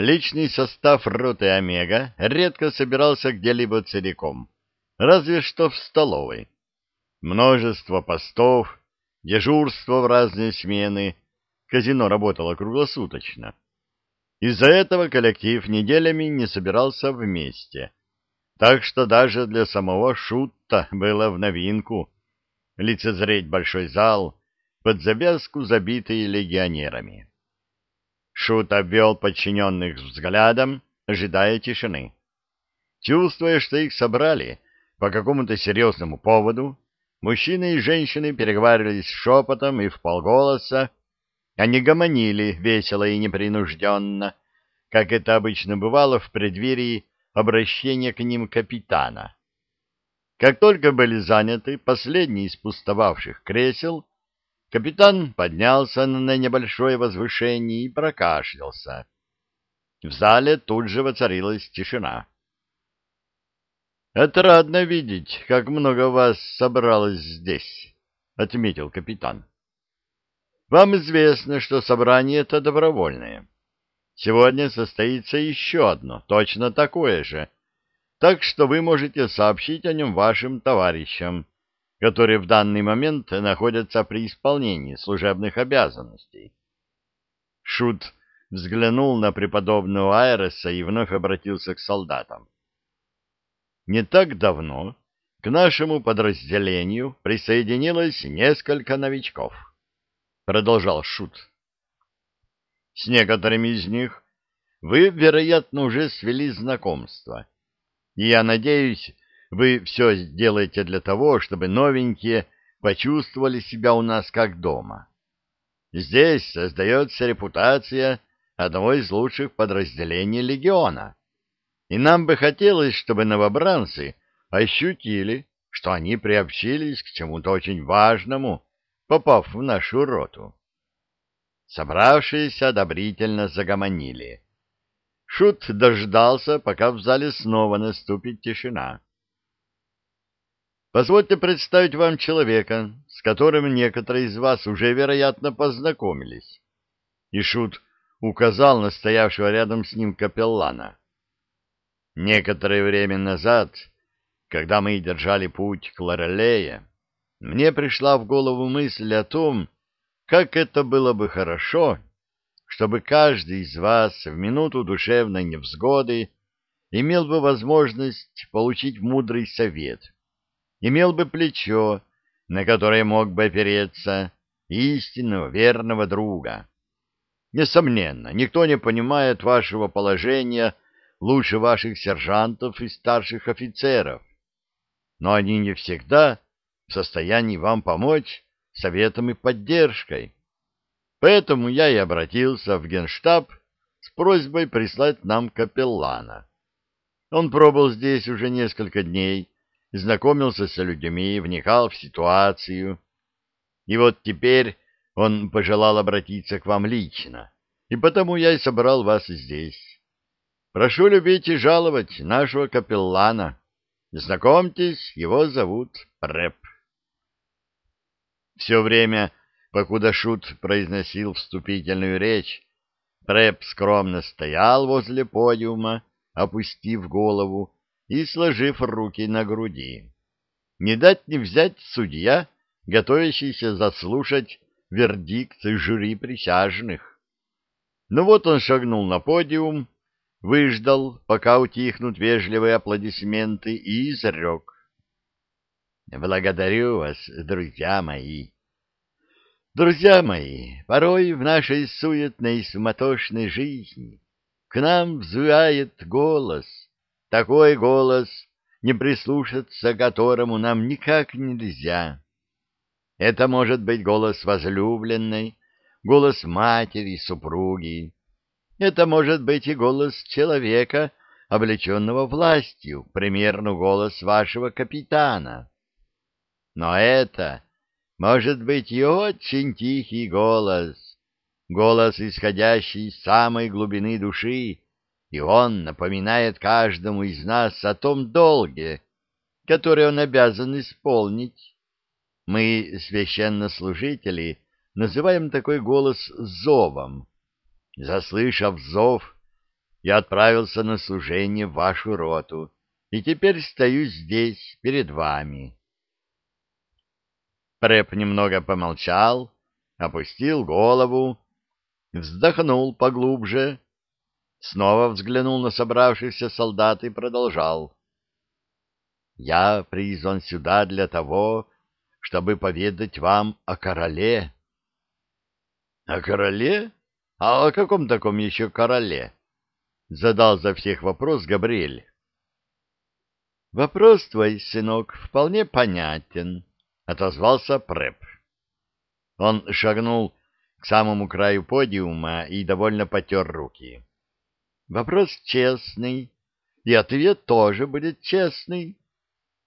личный состав роты «Омега» редко собирался где-либо целиком, разве что в столовой. Множество постов, дежурство в разные смены, казино работало круглосуточно. Из-за этого коллектив неделями не собирался вместе, так что даже для самого Шутта было в новинку лицезреть большой зал под завязку, забитый легионерами. Шут обвел подчиненных взглядом, ожидая тишины. Чувствуя, что их собрали по какому-то серьезному поводу, мужчины и женщины переговаривались шепотом и вполголоса, они гомонили весело и непринужденно, как это обычно бывало в преддверии обращения к ним капитана. Как только были заняты последние из пустовавших кресел, Капитан поднялся на небольшое возвышение и прокашлялся. В зале тут же воцарилась тишина. — Отрадно видеть, как много вас собралось здесь, — отметил капитан. — Вам известно, что собрание это добровольное. Сегодня состоится еще одно, точно такое же, так что вы можете сообщить о нем вашим товарищам, которые в данный момент находятся при исполнении служебных обязанностей. Шут взглянул на преподобного Айреса и вновь обратился к солдатам. Не так давно к нашему подразделению присоединилось несколько новичков, продолжал Шут. С некоторыми из них вы, вероятно, уже свели знакомство. И я надеюсь, вы все сделаете для того, чтобы новенькие почувствовали себя у нас как дома. Здесь создается репутация одного из лучших подразделений легиона. И нам бы хотелось, чтобы новобранцы ощутили, что они приобщились к чему-то очень важному, попав в нашу роту. Собравшиеся одобрительно загомонили. Шут дождался, пока в зале снова наступит тишина. Позвольте представить вам человека, с которым некоторые из вас уже, вероятно, познакомились. И Шут указал на стоявшего рядом с ним капеллана. Некоторое время назад, когда мы держали путь к Лорелее, мне пришла в голову мысль о том, как это было бы хорошо, чтобы каждый из вас в минуту душевной невзгоды имел бы возможность получить мудрый совет — имел бы плечо, на которое мог бы опереться, истинного верного друга. Несомненно, никто не понимает вашего положения лучше ваших сержантов и старших офицеров, но они не всегда в состоянии вам помочь советом и поддержкой. Поэтому я и обратился в генштаб с просьбой прислать нам капеллана. Он пробыл здесь уже несколько дней, знакомился с людьми, вникал в ситуацию. И вот теперь он пожелал обратиться к вам лично, и потому я и собрал вас здесь. Прошу любить и жаловать нашего капеллана. Знакомьтесь, его зовут Рэп. Все время, покуда Шут произносил вступительную речь, Рэп скромно стоял возле подиума, опустив голову и сложив руки на груди. Не дать не взять судья, готовящийся заслушать вердикт жюри присяжных. Ну вот он шагнул на подиум, выждал, пока утихнут вежливые аплодисменты, и изрек. «Благодарю вас, друзья мои!» Друзья мои, порой в нашей суетной и суматошной жизни к нам взвывает голос — такой голос, не прислушаться которому нам никак нельзя. Это может быть голос возлюбленной, голос матери, супруги. Это может быть и голос человека, облеченного властью, примерно голос вашего капитана. Но это может быть и очень тихий голос, голос, исходящий из самой глубины души, и он напоминает каждому из нас о том долге, который он обязан исполнить. Мы, священнослужители, называем такой голос зовом. Заслышав зов, я отправился на служение в вашу роту, и теперь стою здесь, перед вами. Преп немного помолчал, опустил голову, вздохнул поглубже, снова взглянул на собравшихся солдат и продолжал. «Я призван сюда для того, чтобы поведать вам о короле». «О короле? А о каком таком еще короле?» — задал за всех вопрос Габриэль. «Вопрос твой, сынок, вполне понятен», — отозвался Преп. Он шагнул к самому краю подиума и довольно потер руки. Вопрос честный, и ответ тоже будет честный.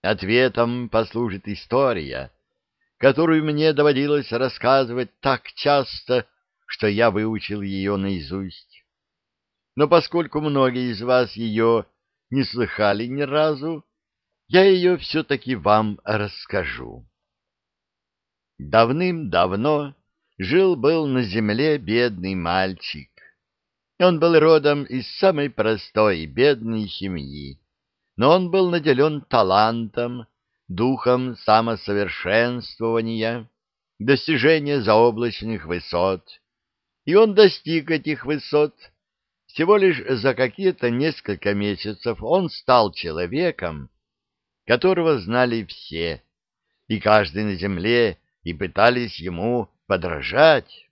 Ответом послужит история, которую мне доводилось рассказывать так часто, что я выучил ее наизусть. Но поскольку многие из вас ее не слыхали ни разу, я ее все-таки вам расскажу. Давным-давно жил-был на земле бедный мальчик. Он был родом из самой простой и бедной семьи, но он был наделен талантом, духом самосовершенствования, достижения заоблачных высот, и он достиг этих высот. Всего лишь за какие-то несколько месяцев он стал человеком, которого знали все, и каждый на земле, и пытались ему подражать.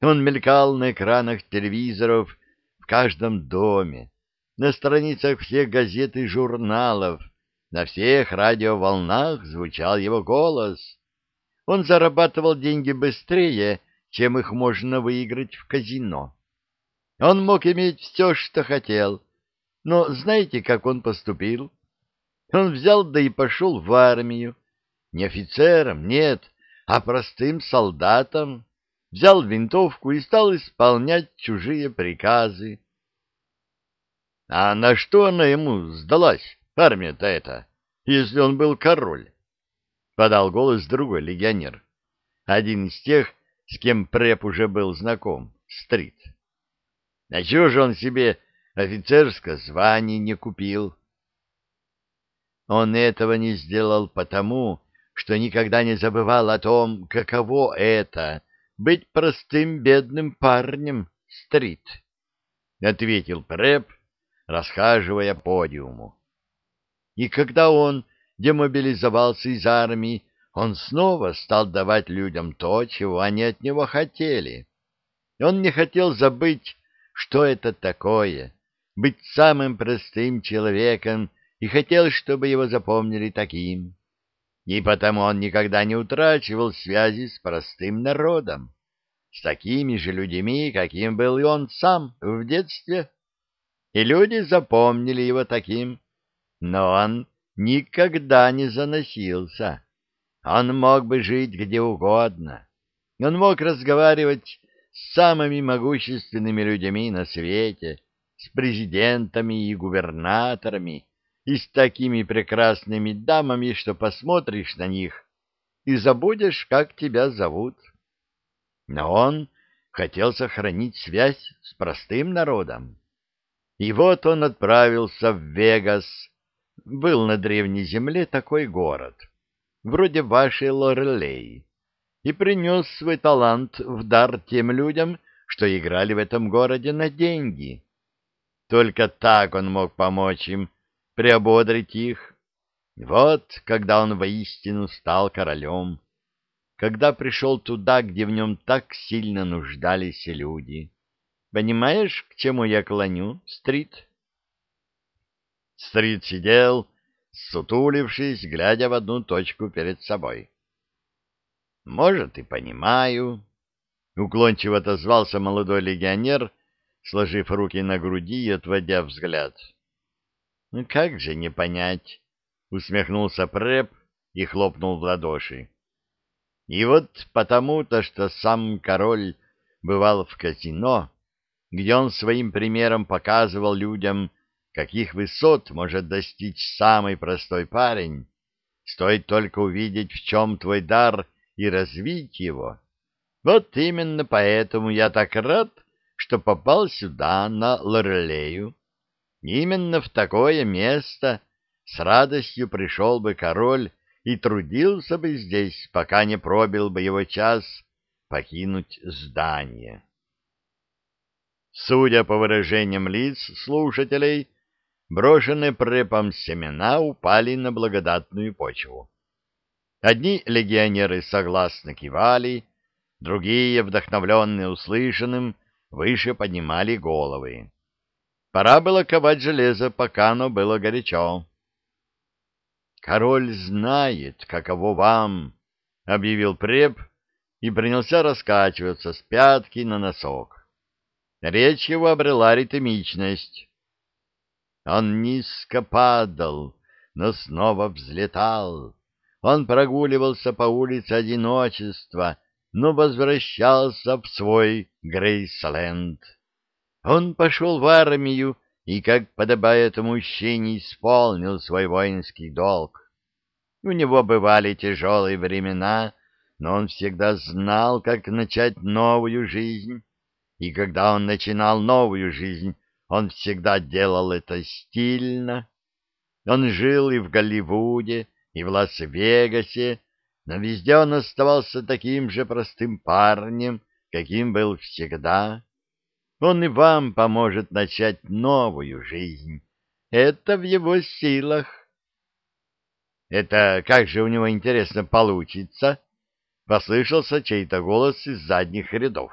Он мелькал на экранах телевизоров в каждом доме, на страницах всех газет и журналов, на всех радиоволнах звучал его голос. Он зарабатывал деньги быстрее, чем их можно выиграть в казино. Он мог иметь все, что хотел, но знаете, как он поступил? Он взял да и пошел в армию. Не офицером, нет, а простым солдатом. Взял винтовку и стал исполнять чужие приказы. А на что она ему сдалась, армия-то эта, если он был король? Подал голос другой легионер, один из тех, с кем Преп уже был знаком, Стрит. А чего же он себе офицерское звание не купил? Он этого не сделал потому, что никогда не забывал о том, каково это — быть простым бедным парнем, Стрит, — ответил Преп, расхаживая по подиуму. И когда он демобилизовался из армии, он снова стал давать людям то, чего они от него хотели. Он не хотел забыть, что это такое — быть самым простым человеком, и хотел, чтобы его запомнили таким. И потому он никогда не утрачивал связи с простым народом, с такими же людьми, каким был и он сам в детстве. И люди запомнили его таким, но он никогда не заносился. Он мог бы жить где угодно. Он мог разговаривать с самыми могущественными людьми на свете, с президентами и губернаторами, и с такими прекрасными дамами, что посмотришь на них и забудешь, как тебя зовут. Но он хотел сохранить связь с простым народом. И вот он отправился в Вегас. Был на древней земле такой город, вроде вашей Лорелей, и принес свой талант в дар тем людям, что играли в этом городе на деньги. Только так он мог помочь им приободрить их. Вот когда он воистину стал королем, когда пришел туда, где в нем так сильно нуждались люди. Понимаешь, к чему я клоню, Стрит? Стрит сидел, сутулившись, глядя в одну точку перед собой. «Может, и понимаю», — уклончиво отозвался молодой легионер, сложив руки на груди и отводя взгляд. Ну, как же не понять? Усмехнулся Преп и хлопнул в ладоши. И вот потому-то, что сам король бывал в казино, где он своим примером показывал людям, каких высот может достичь самый простой парень, стоит только увидеть, в чем твой дар, и развить его. Вот именно поэтому я так рад, что попал сюда, на Лорелею. Именно в такое место с радостью пришел бы король и трудился бы здесь, пока не пробил бы его час покинуть здание. Судя по выражениям лиц слушателей, брошенные препом семена упали на благодатную почву. Одни легионеры согласно кивали, другие, вдохновленные услышанным, выше поднимали головы. Пора было ковать железо, пока оно было горячо. «Король знает, каково вам», — объявил преп и принялся раскачиваться с пятки на носок. Речь его обрела ритмичность. Он низко падал, но снова взлетал. Он прогуливался по улице одиночества, но возвращался в свой Грейсленд. Он пошел в армию и, как подобает мужчине, исполнил свой воинский долг. У него бывали тяжелые времена, но он всегда знал, как начать новую жизнь. И когда он начинал новую жизнь, он всегда делал это стильно. Он жил и в Голливуде, и в Лас-Вегасе, но везде он оставался таким же простым парнем, каким был всегда. Он и вам поможет начать новую жизнь. Это в его силах. Это как же у него, интересно, получится? Послышался чей-то голос из задних рядов.